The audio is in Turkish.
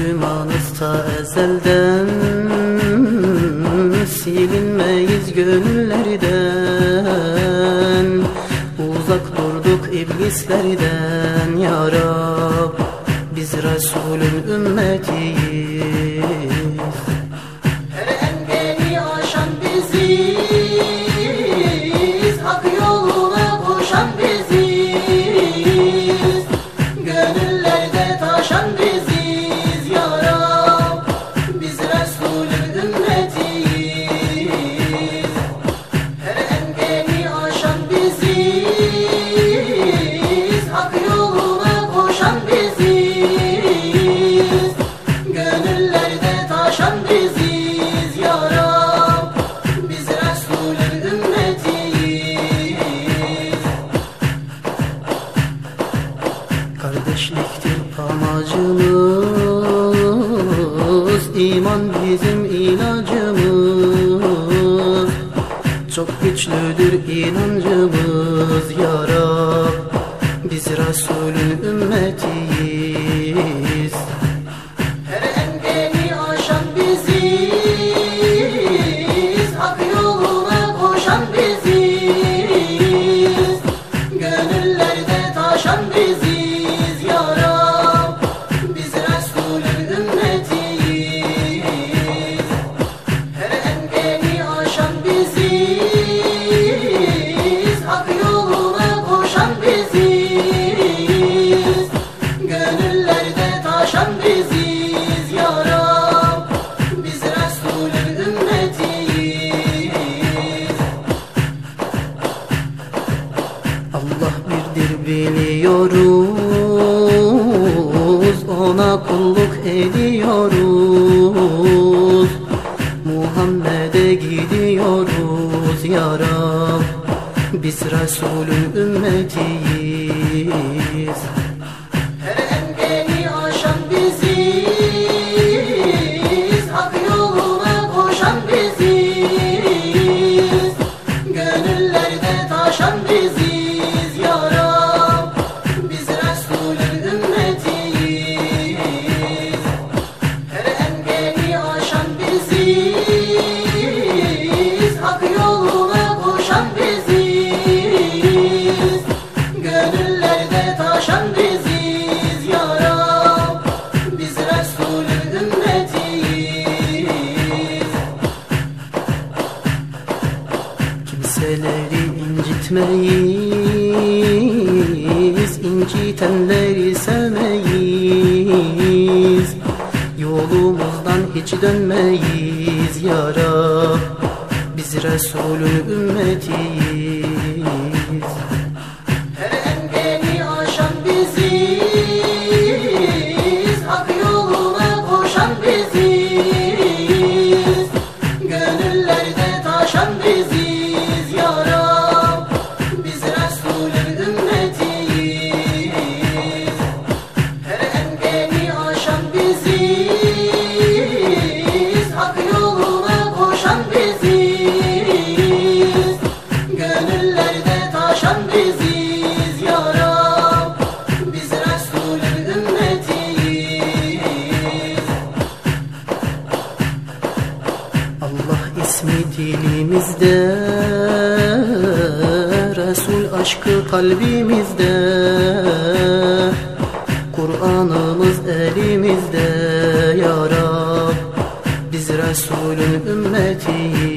Müslümanız ta ezelden Silinmeyiz gönüllerden. Uzak durduk iblislerden Ya Rab Biz Resulün ümmetiyiz. Kardeşliktir amacımız iman bizim ilacımız. Çok güçlüdür inancımız ya Rab Biz Resulün ümmeti yolculuk ediyoruz. Muhammed'e gidiyoruz ya Rab. Biz Resul'ün ümmetiyiz. etmeyiz İncitenleri sevmeyiz. Yolumuzdan hiç dönmeyiz ya Rab. Biz Resulün ümmetiyiz. kalbimizde Resul aşkı kalbimizde. Kur'an'ımız elimizde. Ya Rab biz Resul'ün ümmetiyiz.